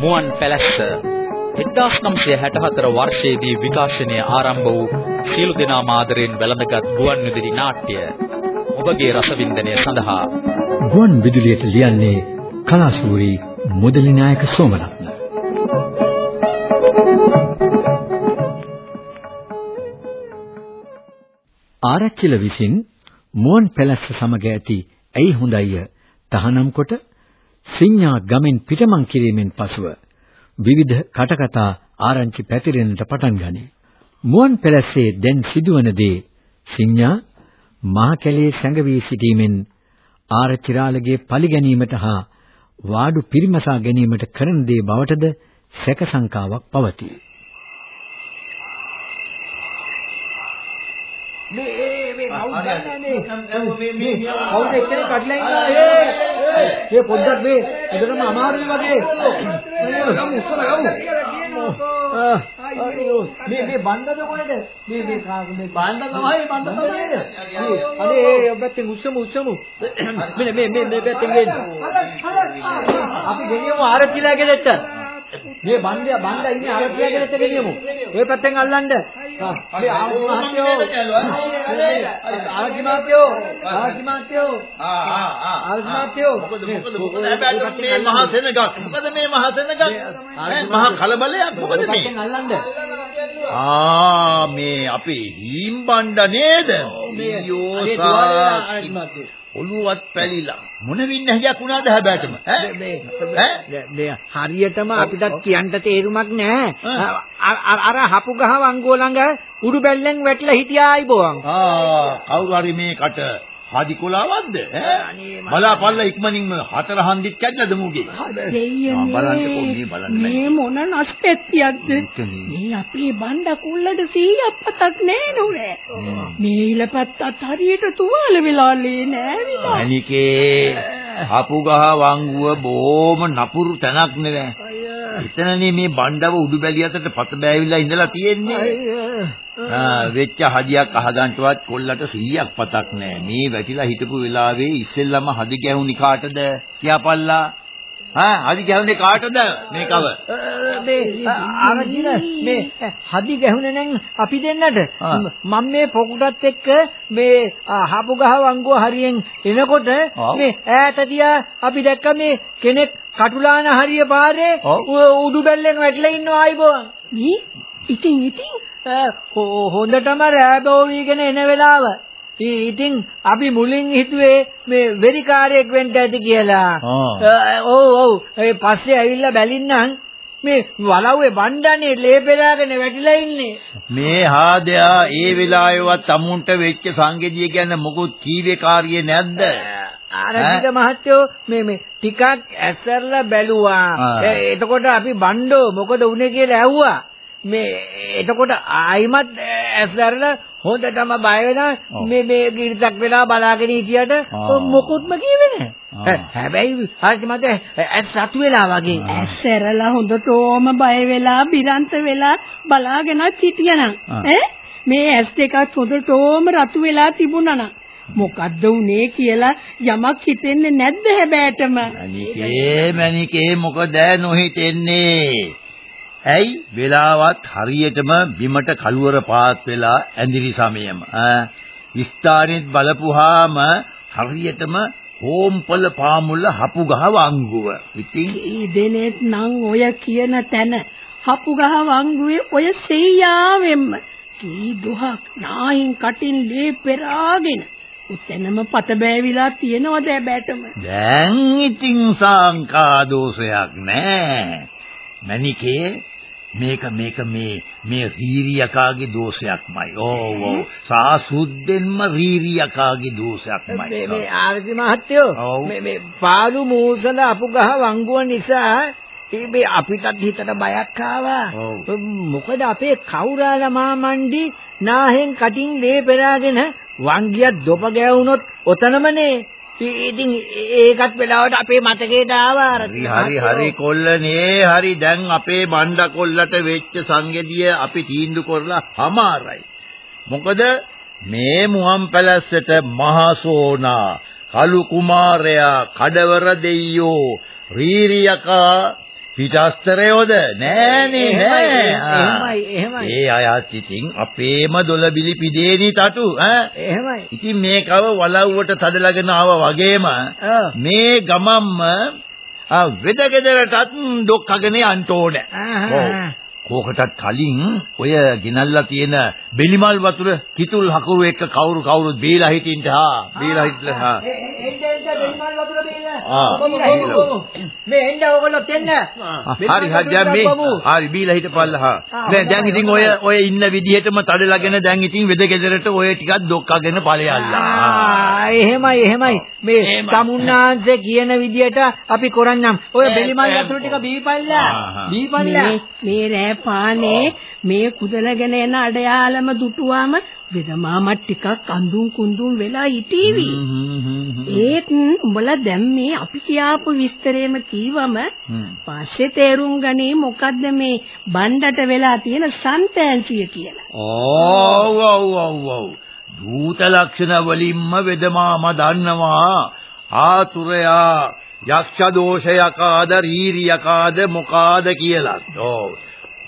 මුවන් පැලැස්ස 1964 වර්ෂයේදී විකාශනය ආරම්භ වූ සියලු දෙනා මාදරෙන් වැළඳගත් ගුවන් විදුලි නාට්‍ය ඔබගේ රසවින්දනය සඳහා. ගුවන් විදුලියට ලියන්නේ කලාශූරී මුදලි නායක සෝමරත්න. ආරච්චිල විසින් මුවන් පැලැස්ස සමග ඇති ඇයි හොඳයිය තහනම් කොට සිඤ්ඤා ගමෙන් පිටමන් කිරීමෙන් පසුව විවිධ කටකතා ආරංචි පැතිරෙන්නට පටන් ගනී. මුවන් පැලැස්සේ දැන් සිදුවන දේ සිඤ්ඤා මහ කැලේ සැඟවී සිටීමෙන් ආරච්චිරාලගේ පලි ගැනීමට හා වාඩු පිරිමසා ගැනීමට කරන දේ බවටද සැක සංකාවක් පවතී. මේ මේ කවුද එක්කෙනෙක් කඩලා ඉන්නවා ඒ ඒ. පොඩ්ඩක් මේ එදරම අමාරුයි වගේ. ගමු උස්සන ගමු. මේ මේ බණ්ඩද කොහෙද? මේ මේ මේ බණ්ඩ තමයි බණ්ඩ තමයි. අනේ ඒ ඔබත් උස්සමු උස්සමු. මේ මේ මේ මේ පැත්තෙන් ගෙන්න අපි ගෙනියමු ආරච්චිලා ගෙදරට මේ බණ්ඩය බණ්ඩ ඉන්නේ ආරච්චිලා ගෙදරට ගෙනියමු ඔය පැත්තෙන් අල්ලන්න. මේ ආරච්චි මහත්තයෝ ආරච්චි මහත්තයෝ ආරච්චි මහත්තයෝ ආරච්චි මහත්තයෝ මොකද මොකද මොකද? හැබැයි මේ මහා සෙනගක් මොකද මේ මහා සෙනගක් මහා කලබලයක්? මොකද මේ? අල්ලන්න. ආ මේ අපේ හීම් බණ්ඩ නේද අයියෝ ඔළුවත් පැලිලා. මොන වින්නහයක් වුණාද හැබැයිටම ඈ? මේ හරියටම අපිට කියන්න තේරුමක් නැහැ. අර හපු ගහ වංගෝ ළඟ උඩු බැල්ලෙන් වැටිලා හිටියා අයිබෝවන් ආ කවුරු හරි මේකට හදි කොලාවක්ද? ඈ? බලාපල්ලා ඉක්මනින්ම හතර හන්දිත් කැඩලාද මුගේ? බලන්නකෝ මේ බලන්න මේ මොන නස්පෙත්තියක්ද? මේ අපේ බණ්ඩ කුල්ලට 100ක් පතක් නෑ නුනේ මේ ඉලපත්තත් හරියට තුවාල වෙලාලේ නෑ විලා අනිකේ හපු ගහ වංගුව බොහොම නපුරු තැනක් නෙවෙයි එතනනේ මේ බණ්ඩව උඩු බැලිය අතට පත බෑවිලා ඉඳලා තියෙන්නේ. ආ වෙච්ච හදියක් අහගන්නටවත් කොල්ලට 100ක් පතක් නෑ. මේ වැටිලා හිටපු වෙලාවේ ඉස්සෙල්ලම හදි ගැහුණි කාටද? කියාපල්ලා ආ හදි ගැහුනේ කාටද මේකව මේ ආරජින මේ හදි ගැහුනේ නම් අපි දෙන්නට මම මේ පොකුටත් එක්ක මේ හපු ගහ වංගුව හරියෙන් එනකොට මේ ඈත දිහා අපි දැක්ක මේ කෙනෙක් කටුලාන හරිය පාරේ උඩු බැල්ලෙන් වැටලා ඉන්නවා ආයිබෝන් මේ ඉතින් ඉතින් හොඳටම රෑබෝ වීගෙන එන වෙලාව ඉතින් අපි මුලින් හිතුවේ මේ වෙරිකාරයෙක් වෙන්න ඇති කියලා. ඔව් ඔව්. ඒ පස්සේ ඇවිල්ලා බැලින්නම් මේ වලව්වේ බණ්ඩනේ ලේ පෙරාගෙන වැටිලා ඉන්නේ. මේ හාදයා ඒ වෙලාවෙවත් අමුන්ට වෙච්ච සංගෙදිය ගැන මොකුත් කීවේ කාර්යය නැද්ද? ආරම්භික මහත්තයෝ මේ මේ ටිකක් ඇස්සරලා බැලුවා. එතකොට අපි බණ්ඩෝ මොකද උනේ කියලා ඇහුවා. මේ එතකොට ආයිමත් ඇස්සරලා හොඳටම බය වෙනා මේ මේ ගිරිතක් වෙලා බලාගෙන හිටියට මොකුත්ම කියෙන්නේ නැහැ. හැබැයි හරියට මත ඇස් රතු වෙලා වගේ. ඇස්සරලා හොඳටම බය වෙලා බිරන්ත වෙලා බලාගෙන හිටියනම් ඈ? මේ ඇස් දෙකත් හොඳටම රතු වෙලා තිබුණා මොකද්ද උනේ කියලා යමක් හිතෙන්නේ නැද්ද හැබෑටම? අනිකේ මණිකේ මොකද නොහිතෙන්නේ ඇයි වෙලාවත් හරියටම බිමට කළුවර පාත් වෙලා ඇඳිලි සමයම? ඈ ස්ථානෙත් බලපුවාම හරියටම හෝම්පල පාමුල හපු ගහ වංගුව. ඉතින් ඒ දෙනෙත් නම් ඔය කියන තැන හපු ගහ වංගුවේ ඔය සෙයියාවෙම්ම කී දුහක් නායින් කටින් ලේ පෙරාගෙන. උතැනම පත බෑවිලා තියෙනවද බෑටම? දැන් ඉතින් සංකා දෝෂයක් නෑ මණිකේ මේක මේක මේ මේ රීරියකාගේ දෝෂයක්මයි. ඕ ඔව්. සාසුද්දෙන්ම රීරියකාගේ දෝෂයක්මයි. මේ මේ ආරති මහත්තයෝ මේ මේ පාළු මූසල අපු ගහ වංගුව නිසා මේ අපිටත් හිතට බයක් ආවා. මොකද අපේ කවුරාල මාමණ්ඩි නාහෙන් කටින් ලේ පෙරාගෙන වංගිය දොප ගෑවුනොත් ඔතනමනේ ඉතින් ඒකත් වෙලාවට අපේ මතකයට ආවා හරි හරි හරි කොල්ලනේ හරි. දැන් අපේ බණ්ඩ කොල්ලට වෙච්ච සංගෙදිය අපි තීන්දුව කරලා හමාරයි. මොකද මේ මුවන් පැලැස්සට මහසෝනා කලු කුමාරයා කඩවර දෙයියෝ රීරියකා පිටස්තරයෝද නෑනේ නෑ. එහෙමයි එහෙමයි. ඒ අයත් ඉතින් අපේම දොළබිලි පිදේනි තටු ඈ. එහෙමයි. ඉතින් මේකව වලව්වට තදලාගෙන ආවා වගේම. මේ ගමම්ම වෙදගෙදරටත් ඩොක්කගෙන යන්න ඕනේ. කෝකටත් කලින් ඔය ගෙනල්ලා තියෙන බෙලිමල් වතුර කිතුල් හකුරු එක්ක කවුරු කවුරුත් බීලා හිටින්න හා. බීලා හිටලා හා. එන්න එන්න බෙලිමල් වතුර බීලා. මේ එන්න ඕගොල්ලෝ දෙන්න. හරි හරි. දැන් මේ හරි බීලා හිටපල්ලා හා. දැන් දැන් ඉතින් ඔය ඔය ඉන්න විදිහටම තඩලාගෙන දැන් ඉතින් වෙදගෙදරට ඔය ටිකක් ඩොක්කගෙන ඵලයල්ලා එහෙමයි එහෙමයි. මේ. සමුන්නාන්සේ කියන විදියට අපි කරන්නම්. ඔය බෙලිමල් වතුර ටික බීපල්ලා. බීපල්ලා. මේ මේ රෑ පානේ මේ කුදලගෙන එන අඩයාලම දුටුවාම වෙදමාමා ටිකක් අඳුන් කුඳුන් වෙලා හිටීවි. ඒත් උඹලා දැන් මේ අපි කියාපු විස්තරේම කීවම පස්සේ තේරුම් ගනී මොකද්ද මේ බණ්ඩට වෙලා තියෙන සන්තෑන්සිය කියලා. ඔව් ඔව් ඔව් ඔව් භූත ලක්ෂණ වලින්ම වෙදමාම දන්නවා ආතුරයා යක්ෂ දෝෂයකාද රීරියකාද මොකාද කියලා. ඔව්.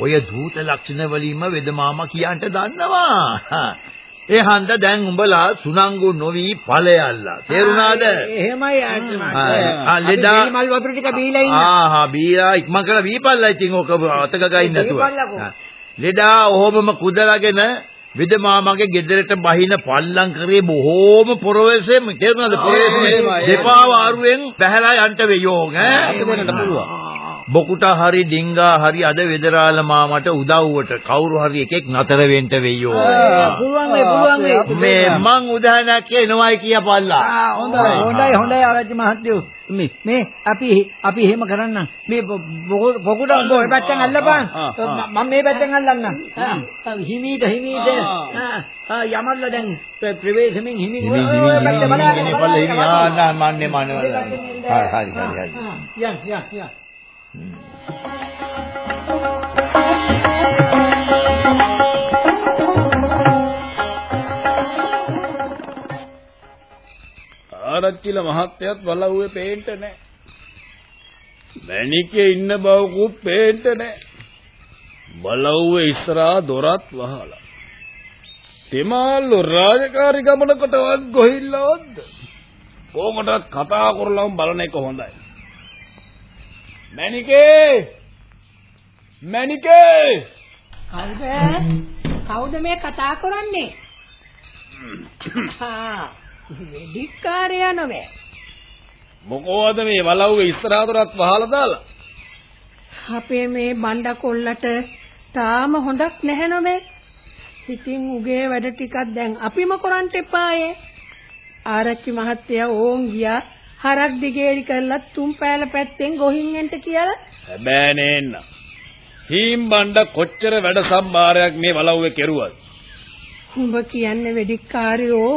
ඔය භූත ලක්ෂණ වලින්ම වෙදමාම කියන්ට දන්නවා. ඒ හන්ද දැන් උඹලා සුනංගු නොවි ඵලයල්ලා. තේරුණාද? එහෙමයි ආ, ලෙඩා- බෙලිමල් වතුර ටික බීලා ඉන්න ආහා බීලා ඉක්මන් කරලා බීපල්ලා ඉතින් ඕක අතක ගයින් නැතුව. ලෙඩා ඔහොමම කුදලාගෙන විදමාමගේ ගෙදරට බහින පල්ලම් කරේ බොහෝම පොරවැසෙම තේරුණාද? පොරවැසෙම දෙපා වාරුවෙන් බහැලා යන්න වෙයෝ ඈ බොකුට හරි ඩිංගා හරි අද වෙදරාල මාමට උදව්වට කවුරු හරි එකෙක් නතර වෙන්න වෙයෝ. පුළුවන් වෙයි පුළුවන් වෙයි මේ මං උදාහරණයක් කියනවායි කියපල්ලා. හොඳයි හොඳයි හොඳයි ආරච්චි මහත්තයෝ. මේ මේ අපි අපි එහෙම කරන්නම් මේ පොකුට උඹ ඔය පැත්තෙන් අල්ලපන්. මම මේ පැත්තෙන් අල්ලන්නම් හිමීට හිමීට. යමල්ල දැන් ප්‍ර- ප්‍රවේශමෙන් හිමීට ඔය පැත්ත බලාගෙන පල්ල හිමි ආ බලාගෙන. නා මන්නේ මන්නේ හරි හරි හරි යන් යන් යන් ආරච්චිල මහත්තයත් බලව්වේ පේන්න නැහැ. මැණිකේ ඉන්න බවකුත් පේන්න නැහැ. බලව්වේ ඉස්සරහා දොරත් වහලා. තෙමාල්ලු රාජකාරී ගමනකටවත් ගොහිල්ලවද්ද? කෝකටත් කතා කරලම බලන එක හොඳයි. මැණිකේ! මැණිකේ! කවුද? කවුද මේ කතා කරන්නේ? ආ වෙඩික්කාරයා නොවේ. මොකෝද මේ බලව්වේ ඉස්සරහා දොරත් වහලා දාලා? අපේ මේ බණ්ඩ කොල්ලට තාම හොඳක් නැහැ නොවේ. ඉතින් උගේ වැඩ ටිකක් දැන් අපිම කරන්න එපායේ. ආරච්චි මහත්තයා ඕන් ගියා හරක් දිගේරි කරලා තුන් පෑල පැත්තෙන් ගොහින් එන්ට කියලා. හැබෑ නේන්න. හීම් බණ්ඩ කොච්චර වැඩ සම්භාරයක් මේ වලව්වේ කෙරුවද? උඹ කියන්නේ වෙඩික්කාරයෝ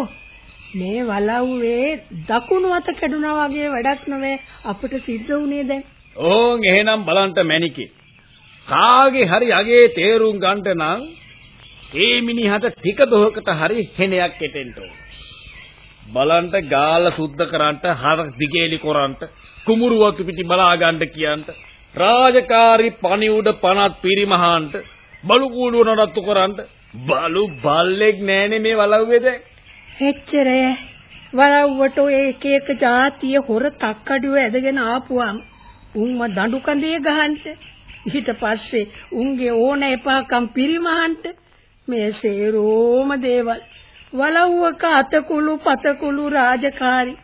මේ වලව්වේ දකුණු අත කැඩුනා වගේ වැඩක් නොවේ අපිට සිද්ධ වුණේ දැන්. ඕන් එහෙනම් බලන්න මැනිකේ. කාගේ හරි අගේ තේරුම් ගන්නට නම් ඒ මිනිහට ටික දොහකට හරි හෙනයක් එටෙන්න ඕන. බලන්න ගාල සුද්ධ කරන්ට හරක් දිගේලි කරන්ට කුමුරු වතු පිටි බලා ගන්න කියන්ට රාජකාරී පණිවුඩ පනත් පිරිමහාන්ට බලු කූඩුව නඩත්තු කරන්ට බලු බල්ලෙක් නෑනේ මේ වලව්වේ දැන්. එච්චරය වලව්වට ඔය එක එක જાතිය හොර තක්කඩුව ඇදගෙන ආපුවාම උන්ව දඬු කඳේ ගහන්න ඊට පස්සේ උන්ගේ ඕන එපාකම් පිරිමහන්න මේ සේරෝම දේවල් වලව්වක අතකුළු පතකුළු රාජකාරි.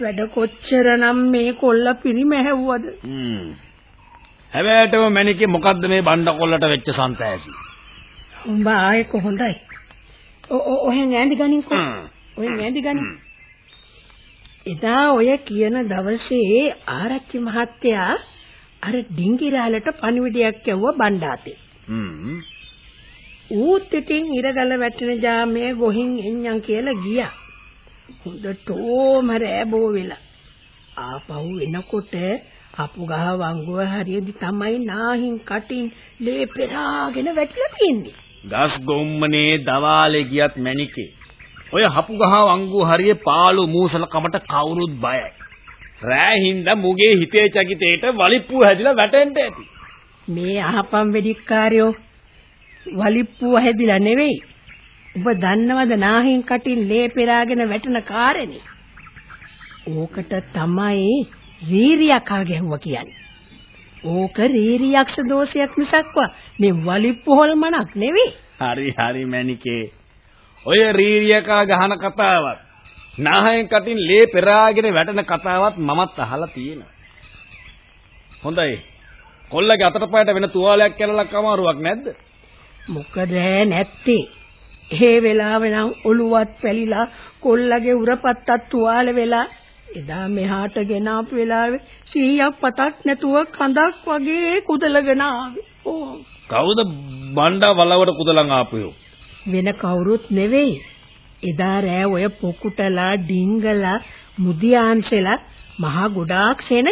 වැඩ කොච්චරනම් මේ කොල්ල පිරිමැහැව්වද. හැබැයිටම මැනිකේ මොකද්ද මේ බණ්ඩ කොල්ලට වෙච්ච සන්තෑසි? උඹ ආයේ කොහොඳයි ඔ ඔහෙන් ඇඳි ගනින්කෝ ඔහෙන් ඇඳි ගනින්. එදා ඔය කියන දවසේ ආරච්චි මහත්තයා අර ඩිංගිරාලට පණිවිඩයක් යවුවා බණ්ඩාතේ. හ්ම්. ඌත් ඉතින් ඉරගල වැටෙන ජාමයේ ගොහින් එන්නම් කියලා ගියා හොඳටම රෑබෝ වෙලා ආපහු එනකොට අපු ගහ වංගුව හරියදි තමයි නාහින් කටින් ලේ පෙරාගෙන වැටිලා තින්නේ ගස් ගොම්මනේ දවාලේ ගියත් මැනිකේ ඔය හපු ගහ වංගු හරිය පාළු මූසල කමට කවුරුත් බයයි. රෑ හින්දා මුගේ හිතේ චකිතේට වලිප්පුව හැදිලා වැටෙන්න ඇති. මේ අහපම් වෙදිකාරයෝ වලිප්පුව හැදිලා නෙවෙයි. ඔබ දන්නවද නාහින් කටින් ලේ පෙරාගෙන වැටෙන කාරණේ? ඕකට තමයි රීරියකා ගැහුවා කියන්නේ. ඕක රීරියක්ෂ දෝෂයක් මිසක්වා මේ වලිප්පු හොල්මනක් නෙවෙයි. හරි හරි මැනිකේ. ඔය රීරියකා ගහන කතාවත් නාහයෙන් කටින් ලේ පෙරාගෙන වැටෙන කතාවත් මමත් අහලා තියෙනවා. හොඳයි. කොල්ලගේ අතට පයට වෙන තුවාලයක් කැලලක් අමාරුවක් නැද්ද? මොකද නැත්තේ. ඒ වෙලාවෙ නම් ඔළුවත් පැලිලා කොල්ලගේ උරපත්තත් තුවාල වෙලා එදා මෙහාට ගෙන ආපු වෙලාවේ 100ක් පතක් නැතුව කඳක් වගේ කුදලගෙන ආවේ. ඕ. කවුද බණ්ඩා වලවට කුදලන් ආපුයෝ? වෙන කවුරුත් නෙවෙයි. එදා රෑ ඔය පොකුටලා ඩිංගලා මුදියාන්සෙලා මහා ගොඩාක් සෙනග.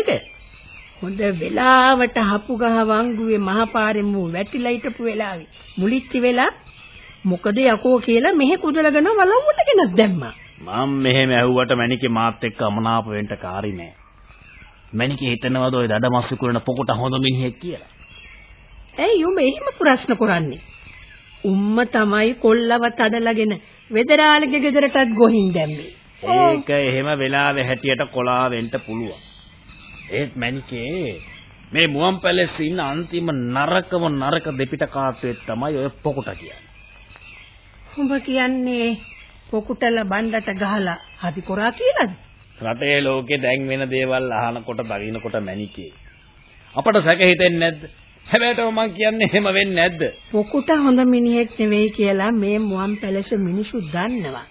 හොඳ වෙලාවට හපු ගහ වංගුවේ මහපාරෙම වැටිලා හිටපු වෙලාවේ මුලිච්ච වෙලා මොකද යකෝ කියලා මෙහෙ කුදලගෙන වලව්වට ගෙනත් දැම්මා. මම මෙහෙම ඇහුවට මැනිකේ මාත් එක්ක අමනාප වෙන්න කාරි නෑ. මැනිකේ හිතනවද ඔය දඩමස්සු කරන පොකුට හොඳ මිනිහෙක් කියලා? ඇයි උඹ එහෙම ප්‍රශ්න කරන්නේ? උම්ම තමයි කොල්ලව තඩලාගෙන වෙදරාලගේ ගෙදරටත් ගොහින් දැම්මේ. ඒක එහෙම වෙලාවෙ හැටියට කොලා වෙන්න පුළුවන්. ඒත් මැනිකේ මේ මුවන් පැලෙස් ඉන්න අන්තිම නරකම නරක දෙපිට කාටුවේ තමයි ඔය පොකුට කියන්නේ. උඹ කියන්නේ පොකුටල බණ්ඩට ගහලා හදි කරා කියලාද? රටේ ලෝකේ දැන් වෙන දේවල් අහනකොට දකින්නකොට මැනිකේ. අපට සැක හිතෙන්නේ නැද්ද? හැබැයිටම මං කියන්නේ එහෙම වෙන්නේ නැද්ද? පොකුට හොඳ මිනිහෙක් නෙවෙයි කියලා මේ මුවන් පැලස මිනිසු දන්නවා.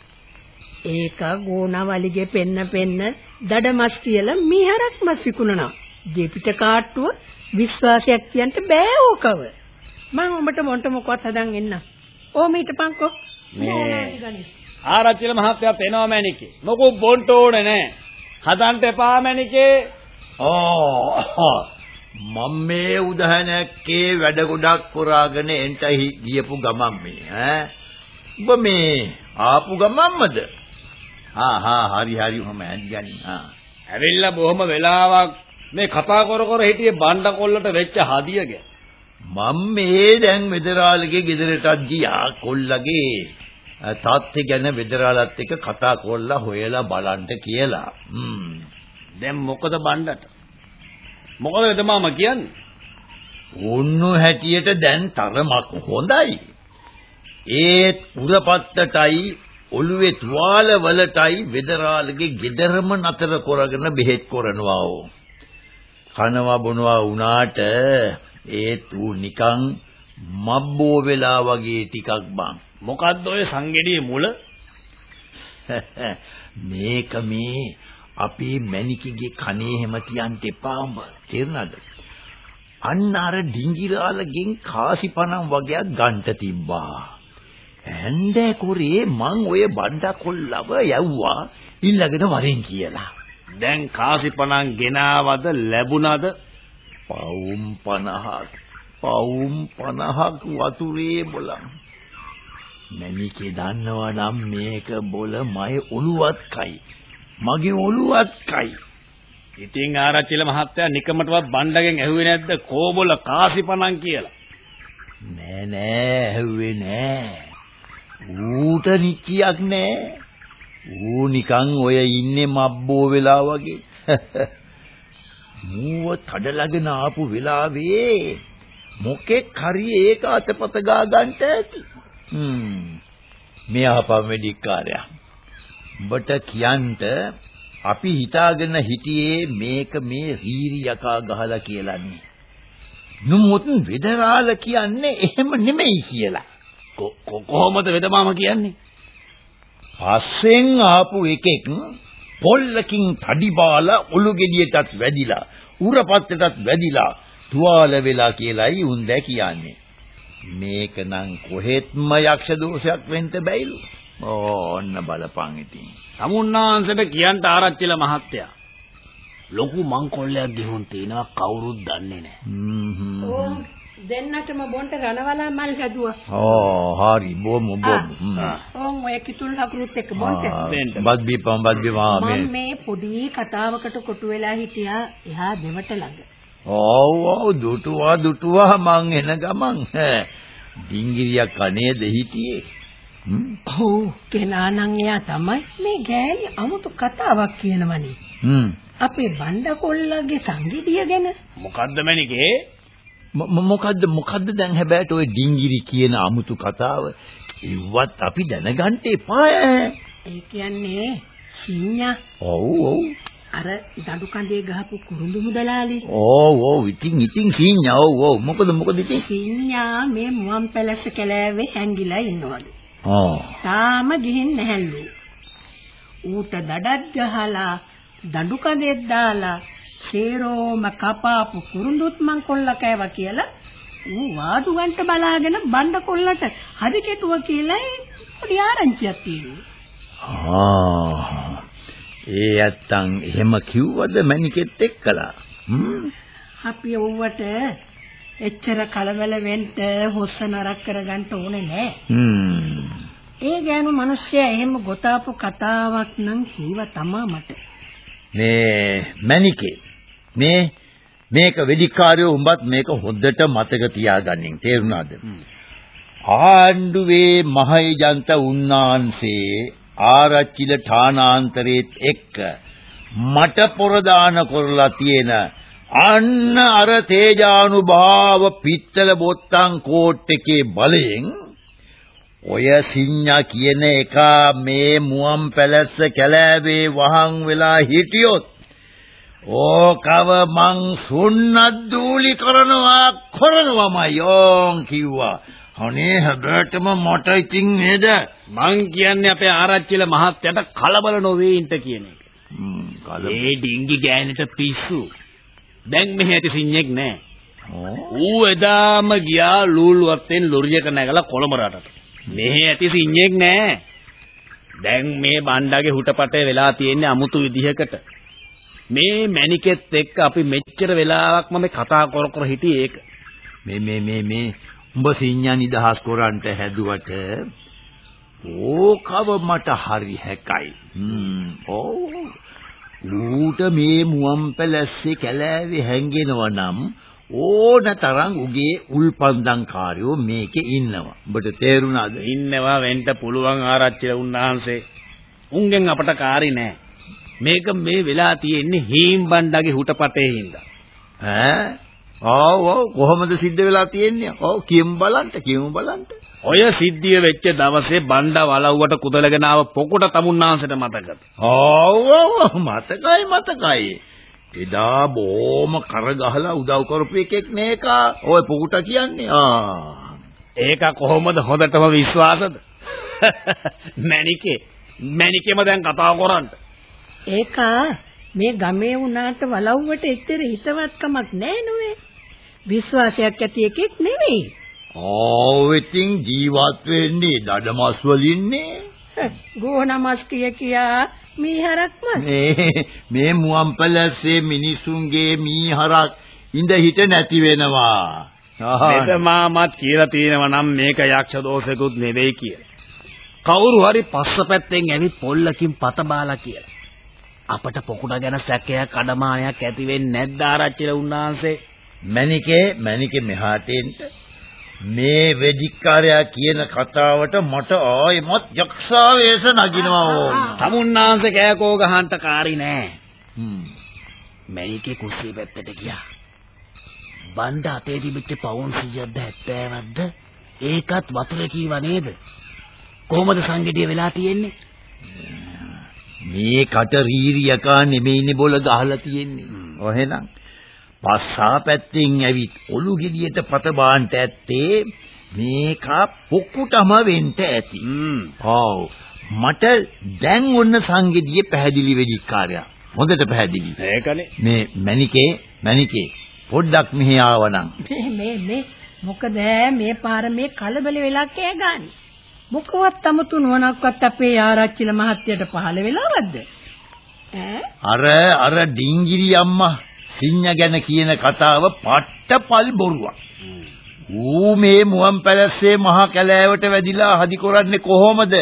ඒක ගෝණවලිගේ පෙන්න පෙන්න දඩමස් කියලා මිහරක් මස් විකුණනවා. දෙපිට කාට්ටුව විශ්වාසයක් කියන්න බෑ ඕකව. මං උඹට මොන්ට මොකවත් හදන් එන්න. ඕම හිටපන්කෝ. මේ ආරච්චිල මහත්තයා තේනවා මැනිකේ. මොකෝ බොන්ට ඕනේ නෑ. හදන්න එපා මැනිකේ. ඕ මම මේ උදහනක්කේ වැඩ ගොඩක් කරාගෙන එන්ට ගියපු ගමන් මේ ඈ ඔබ මේ ආපු ගමන්මද ආ හා හරි හරි ඔහම ඇඳගනි ආ ඇවිල්ලා බොහොම වෙලාවක් මේ කතා කර කර හිටියේ බණ්ඩ කොල්ලට වෙච්ච හදියක මම මේ දැන් වෙදරාලගේ ගෙදරටත් ගියා කොල්ලගේ තාත්තේ ගැන වෙදරාලත් එක්ක කතා කරලා හොයලා බලන්න කියලා. හ්ම්. දැන් මොකද බණ්ඩට? මොකද එදමාම කියන්නේ? උන්නු හැටියට දැන් තරමක් හොඳයි. ඒත් උරපත්තටයි ඔළුවේ තුවාල වලටයි වෙදරාලගේ ගෙදරම නතර කරගෙන බෙහෙත් කරනවා ඕ. කනවා බොනවා වුණාට ඒත් ඌ නිකන් මබ්බෝ වෙලා වගේ ටිකක් බං. මොකද්ද ඔය සංගෙඩියේ මුල? මේක මේ අපේ මැනිකගේ කනේ හැම තියන්න එපා උඹ. තේරුණාද? අන්න අර ඩිංගිලාලගෙන් කාසිපණම් වගේක් ගන්ට තිබ්බා. ඇන්දේ කුරේ මං ඔය බණ්ඩා කොල්ලව යව්වා ඉල්ලගෙන වරෙන් කියලා. දැන් කාසිපණම් ගෙනාවද ලැබුණාද? පවුම් 50ක්. පවුම් 50ක් වතුරේ බලන්. මැනිකේ දන්නවා නම් මේක බොල මගේ ඔළුවත් කයි. මගේ ඔළුවත් කයි. ඉතින් ආරච්චිල මහත්තයා නිකමටවත් බණ්ඩගෙන් ඇහුවේ නැද්ද කෝබොල කාසිපණන් කියලා? නෑ නෑ ඇහුවේ නෑ. ඌට නිච්චියක් නෑ. ඌ නිකන් ඔය ඉන්නේ මබ්බෝ වෙලා වගේ. මූව තඩලගෙන ආපු වෙලාවේ මොකෙක් හරි ඒක අතපත ගා ගන්නට ඇති. හ්ම්. මේ අහපම් වෙඩික්කාරයා. උඹට කියන්ට අපි හිතාගෙන හිටියේ මේක මේ රීරි යකා ගහලා කියලානේ. නමුත් වෙදරාල කියන්නේ එහෙම නෙමෙයි කියලා. කොහොමද වෙදමාම කියන්නේ? පස්සෙන් ආපු එකෙක් පොල්ලකින් තඩි බාලා ඔලු ගෙඩියටත් වැදිලා උරපත්තටත් වැදිලා තුවාල වෙලා කියලායි උන් දැ කියන්නේ. මේක නම් කොහෙත්ම යක්ෂ දෝෂයක් වෙන්න බැයිලු. ඕන්න බලපන් ඉතින්. සමුන්නාංශට කියන්න ආරච්චිල මහත්තයා. ලොකු මංකොල්ලයක් ගිහුන් තිනවා කවුරුත් දන්නේ නැහැ. දෙන්නටම බොන්ට රණවලා මල් හැදුවා. ඕ හරි බොමු බොමු. ඕන් ඔය කිතුල් හකුරුත් එක්ක බොන්ට. බත් බීපම් බත් බීපම් මම මේ. මේ පොඩි කතාවකට කොටු වෙලා හිටියා එහා දෙවට ළඟ. ඔව් ඔව් දුටුවා දුටුවා මං එන ගමන්. ඩිංගිරියක් කනේද හිටියේ. හ්ම්. ඔව් කෙනා නම් එයා තමයි මේ ගෑණි 아무තු කතාවක් කියනවනේ. හ්ම්. අපේ බණ්ඩකොල්ලගේ සංගීතය ගැන. මොකද්ද මැනිකේ? මොකද්ද මොකද්ද දැන් හැබැයි ඔය ඩිංගිරි කියන අමුතු කතාව ඉවත් අපි දැනගන්න එපා. ඒ කියන්නේ සිඤ්ඤා ඔව් ඔව් අර දඩු කඳේ ගහපු කුරුඳු මුදලාලි. ඔව් ඔව් ඉතින් ඉතින් සීඤ්ඤා ඔව් ඔව් මොකද මොකද ඉතින් සිඤ්ඤා මේ මුවන් පැලැස්ස කැලෑවේ හැංගිලා ඉන්නවලු. ආ තාම ගිහින් නැහැලු. ඌට දඩක් ගහලා දඩු කඳෙත් දාලා සේරෝම කපාපු කුරුඳුත් මං කොල්ල කෑවා කියලා ඌ වාඩු ගන්නට බලාගෙන බණ්ඩ කොල්ලට හරි කෙටුව කියලා පොඩි ආරංචියක් තියෙනවා. ආ ඒ ඇත්තන් එහෙම කිව්වද මණිකෙත් එක්කලා හ්ම් අපි ඔව්වට එච්චර කලබල වෙන්න හොස්ස නරක් කරගන්න ඕනේ නෑ. ඒ ගෑනු මිනිස්සයා එහෙම ගොතාපු කතාවක් නම් කීව තමා මට. මේ මණිකේ මේ මේක වෙදිකාරයෝ උඹත් මේක හොද්දට මතක තියාගන්නින් තේරුණාද? ආණ්ඩුවේ මහේජන්ත උන්නාන්සේ ආරච්චිල ඨානාන්තරේත් එක්ක මට පොරදාන කරලා තියෙන අන්න අර තේජානුභාව පිත්තල බොත්තම් කෝට් එකේ බලයෙන් ඔය සිඤ්ඤා කියන එක මේ මුවන් පැලැස්ස කැලෑවේ වහන් වෙලා හිටියොත් ඕකව මං සුන්නත් දූලි කරනවා කරනවාමයි ඕන් කිව්වා අනේ හැබැටම මට ඉතින් නේද මං කියන්නේ අපේ ආරච්චිල මහත්තයට කලබල නොවේ ඉන්න කියන එක. ඒ ඩිංගි ගෑනිට පිස්සු. දැන් මෙහෙ ඇති සිඤ්ඤෙක් නෑ. ඌ එදාම ගියා ලූල්වත්තෙන් ලොරියක නැගලා කොළඹ රටට. මෙහෙ ඇති සිඤ්ඤෙක් නෑ. දැන් මේ බණ්ඩාගේ හුටපටේ වෙලා තියෙන්නේ අමුතු විදිහකට. මේ මැනිකෙත් එක්ක අපි මෙච්චර වෙලාවක් මම කතා කර කර හිටියේ ඒක. මේ මේ මේ මේ උඹ සිඤ්ඤා නිදහස් කරන්ට හැදුවට ඕකව මට හරි හැකයි හ්ම් ඔව් ඌට මේ මුවන් පැලැස්සේ කැලෑවේ හැංගෙනවා නම් ඕන තරම් උගේ උල්පන්දම්කාරයෝ මේකේ ඉන්නවා. උඹට තේරුණාද? ඉන්නවා වෙන්න පුළුවන් ආරච්චිල උන්වහන්සේ. උන්ගෙන් අපට කාරි නෑ. මේක මේ වෙලා තියෙන්නේ හීම් බණ්ඩාගේ හුටපටේ හින්දා. ඈ? ඔව් කොහොමද සිද්ධ වෙලා තියෙන්නේ? ඔව් කියමු බලන්න කියමු බලන්න. ඔය සිද්ධිය වෙච්ච දවසේ බණ්ඩා වලව්වට කුදලගෙන ආව පොකුට තමුන්නාන්සට මතකද? ඔව් මතකයි මතකයි. එදා බොම කරගහලා උදව් කරපු එකෙක් නේක. ඔය පුකුට කියන්නේ. ආ. ඒක කොහොමද හොඳටම විශ්වාසද? මැනිකේ මැනිකේම දැන් කතා කරන්නේ. ඒක මේ ගමේ වුණාට වලව්වට එච්චර හිතවත්කමක් නැහැ නෝවේ. විශ්වාසයක් ඇති එකෙක් නෙවෙයි. ඔව් ඉතින් ජීවත් වෙන්නේ දඩමස් වලින්නේ. ගෝනමස් කිය කියා මීහරක්ම මේ මේ මුවන් පැලස්සේ මිනිසුන්ගේ මීහරක් ඉඳ හිට නැති වෙනවා. මෙත මාමත් කියලා තියෙනවා නම් මේක යක්ෂ දෝෂෙකුත් නෙවෙයි කියලා. කවුරු හරි පස්ස පැත්තෙන් ඇවිත් පොල්ලකින් පත බාලා කියලා. අපට පොකුණ ගැන සැකයක් අඩමානයක් ඇති වෙන්නේ නැද්ද ආරච්චිල උන්නාන්සේ? මණිකේ මණිකේ මෙහාට එන්න. මේ වෙදිකාරයා කියන කතාවට මට ආයෙමත් යක්ෂා වේස නගිනවා ඕන. තමුන්නාන්සේ කෑකෝ ගහන්න කාරි නෑ. හ්ම්. මැනිකේ කුස්සිය පැත්තට ගියා. බණ්ඩ අතේ තිබිච්ච පවුන් 100ක්ද 70ක්ද ඒකත් වතුර කීවා නේද? කොහොමද සංගීතය වෙලා තියෙන්නේ? මේ කට රීරියකා නෙමෙයිනේ බොල ගහලා තියෙන්නේ. ඔහෙනම් පස්සා පැත්තෙන් ඇවිත් ඔලු ගෙඩියට පත බාන්ට ඇත්තේ මේක පොක්කුටම වෙන්න ඇති. ඔව්. මට දැන් ඔන්න සංගීතිය පැහැදිලි වෙදිකාරයා. හොඳට පැහැදිලි. ඒකනේ. මේ මණිකේ මණිකේ පොඩ්ඩක් මෙහි ආවනම්. මේ මේ මේ මොකද මේ පාර මේ කලබල වෙලා කෑ ගන්නේ මොකවත් 아무තු නුවණක්වත් අපේ ආරච්චිල මහත්තයට පහළ වෙලාවක්ද ඈ අර අර ඩිංගිරි අම්මා සිඤ්ඤා ගැන කියන කතාව පට්ටපල් බොරුවක්. ඌ මේ මුවන් පැලස්සේ මහා කැලෑවට වැදිලා හදි කරන්නේ කොහොමද?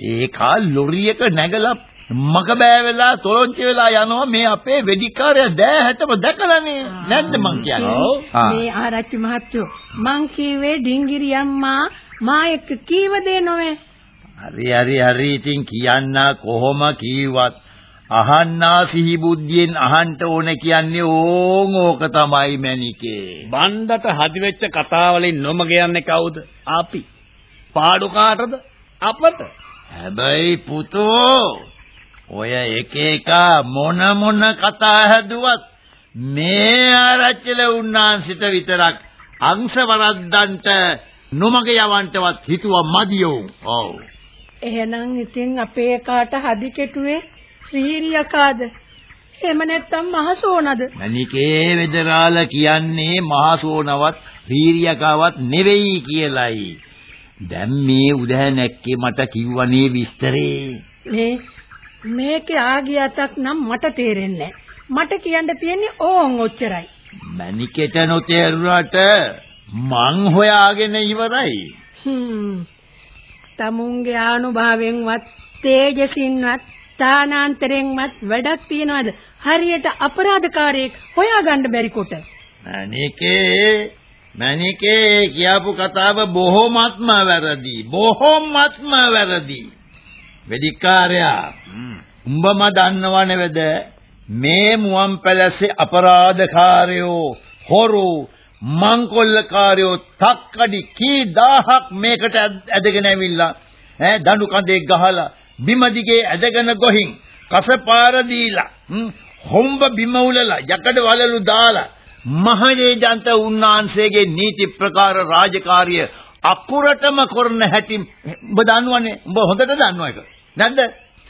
ඒකා ලොරියක නැගලා මක බෑ වෙලා තොරොන්චි වෙලා යනවා මේ අපේ වෙඩිකාරය දෑහැටම දැකලානේ නැද්ද මං කියන්නේ මේ ආරච්චි මහත්තයෝ මං කීවේ ඩිංගිරි අම්මා මා එක්ක කීව දේ නොවේ. හරි හරි හරි. ඉතින් කියන්න කොහොම කීවත්? අහන්නා සිහි බුද්ධියෙන් අහන්න ඕන කියන්නේ ඕන් ඕක තමයි මැනිකේ බණ්ඩට හදිවෙච්ච කතාවලින් නොමග යන්නේ කවුද? අපි. පාඩු කාටද? අපට. හැබැයි පුතෝ ඔය එක එක මොන මොන කතා හැදුවත් මේ ආරච්චිල උන්නාන්සිට විතරක් අංශ වරද්දන්ට නොමග යවන්නවත් හිතුවා මදියෝ. ඔව්. එහෙනම් ඉතින් අපේ කාට හදි කෙටුවේ ශ්‍රීරියකාද? එහෙම නැත්නම් මහසෝනද? මණිකේ වෙදරාල කියන්නේ මහසෝනවත් ශ්‍රීරියකාවත් නෙවෙයි කියලයි. දැන් මේ උදෑ නැක්කේ මට කිව්වනේ විස්තරේ. මේ මේකේ ආගියතක් නම් මට තේරෙන්නේ මට කියන්න තියෙන්නේ ඕන් ඔච්චරයි. මණිකෙට නොතේරුණාට මං හොයාගෙන ඉවරයි. හ්ම්. තමුන්ගේ ආනුභාවයෙන්වත් තේජසින්වත් තානාන්තරයෙන්වත් වැඩක් තියනවද? හරියට අපරාධකාරයෙක් හොයාගන්න බැරි කොට. මණිකේ මණිකේ කියපු කතාව බොහොමත්ම වැරදි. බොහොමත්ම වැරදි. වෙදිකාරයා උඹම දන්නව නේද මේ මුවන් පැලසේ අපරාධකාරයෝ හොරු මංකොල්ලකාරයෝ තක්කඩි කී දහහක් මේකට ඇදගෙන ඇවිල්ලා ඈ දඬු කඳේ ගහලා බිම දිගේ ඇදගෙන ගොහින් කසපාර දීලා හොම්බ බිම උලලා යකඩ වලලු දාලා මහජේජන්ත උන්නාන්සේගේ නීති ප්‍රකාර රාජකාරිය අකුරටම කරන හැටි උඹ දන්නවනේ. උඹ හොඳට දන්නව එක නැද්ද?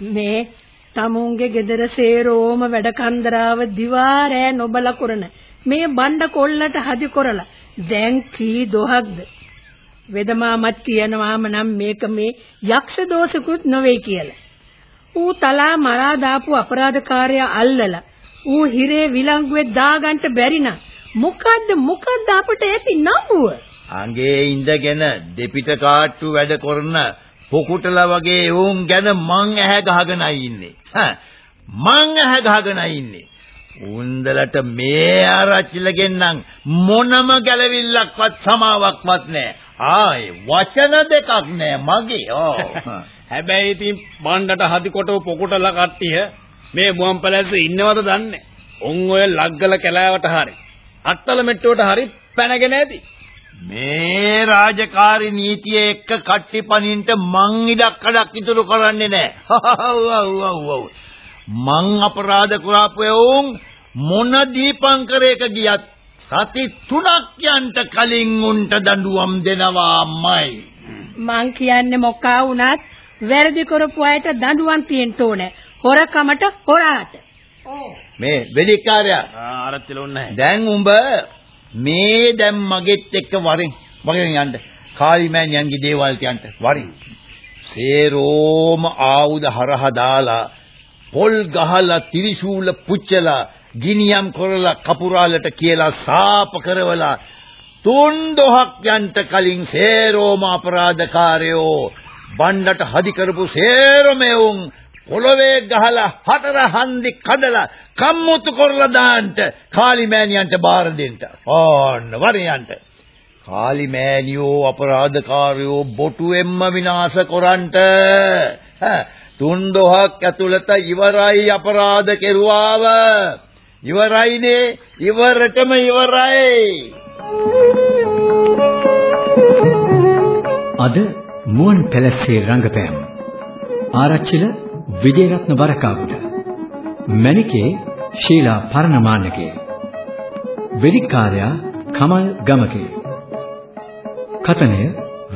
මේ තමුන්ගේ ගෙදර සේරෝම වැඩ කන්දරාව දිවා රෑ නොබල කරන. මේ බණ්ඩ කොල්ලට හදි කරලා දැන් කී දොහක්ද වෙදමාමත් කියනවාම නම් මේක මේ යක්ෂ දෝෂකුත් නොවේ කියලා. ඌ තලා මරා දාපු අපරාධකාරයා අල්ලලා ඌ හිරේ විලංගුවේ දාගන්න බැරි නම් මොකද්ද මොකද්ද අපට ඇති නම්බුව? අඟේ ඉඳගෙන දෙපිට කාට්ටු වැඩ කරන පොකුටලා වගේ උන් ගැන මං ඇහැ ගහගෙන ඉන්නේ. මං ඇහැ ගහගෙන ඉන්නේ. උන්දලට මේ ආරච්චිලගෙන් නම් මොනම ගැළවිල්ලක්වත් සමාවක්වත් නැහැ. ආයේ වචන දෙකක් නැහැ මගේ. ඕ. හැබැයි ඉතින් බණ්ඩට හදි කොටව පොකුටලා කට්ටිය මේ මුවන් පැලැස්සේ ඉන්නවද දන්නේ. උන් ඔය ලග්ගල කැලෑවට හරි අත්තල මෙට්ටුවට හරි පැනගෙන ඇති. මේ රාජකාරී නීතිය එක්ක කට්ටි පනින්ට මං ඉඩක් කඩක් ඉතුරු කරන්නේ නැහැ. මං අපරාධ කරාපු එවුන් මොන දීපංකරයක ගියත් සති තුනක් යන්ට කලින් උන්ට දඬුවම් දෙනවාමයි. මං කියන්නේ මොකා වුණත් වැරදි කරපු අයට දඬුවම් තියෙන්න ඕනේ. හොරකමට හොරාට. මේ වෙලිකාරයා ආරච්චිල උන්නේ දැන් උඹ මේ දැන් මගෙත් එක්ක වරෙන් වරෙන් යන්න. කාලිමෑණියන්ගේ දේවල්ට යන්න වරින්. සේරෝම ආයුධ හරහා දාලා පොල් ගහලා ත්‍රිශූල පුච්චලා ගිනියම් කරලා කපුරාලට කියලා සාප කරවලා තුන් දොහක් යන්ට කලින් සේරෝම අපරාධකාරයෝ බණ්ඩට හදි කරපු සේරම එවුන් පොළවේ ගහලා හතර හන්දි කඩලා කම්මුතු කරලා දාන්න කාලිමෑණියන්ට බාර දෙන්න. ඕන්න වරියන්ට. කාලිමෑණියෝ අපරාධකාරයෝ බොටුවෙන්ම විනාශ කරන්ට. තුන් දොහක් ඇතුළත ඉවරයි අපරාධ කෙරුවාව. ඉවරයිනේ ඉවරටම ඉවරයි. අද මුවන් පැලස්සේ රංගපෑම්. ආරච්චිල විජේරත්න වරකාගුඩ. මණිකේ ශීලා පරණමාන්නගේ වෙදිකාර්යා කමල් ගමකේ කතනය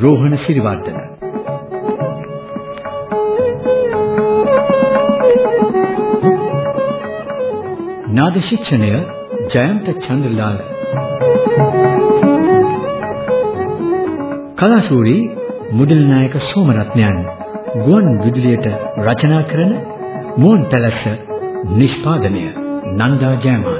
රෝහණ සිරිවර්ධන. නාද ශික්ෂණය ජයන්ත චන්ද්‍රලාල්. කලාශූරී මුදල් නායක සෝමරත්නයන් ගුවන් විදුලියට රචනා කරන මුවන් පැලස්ස නිෂ්පාදනය නන්දා ජයමාන.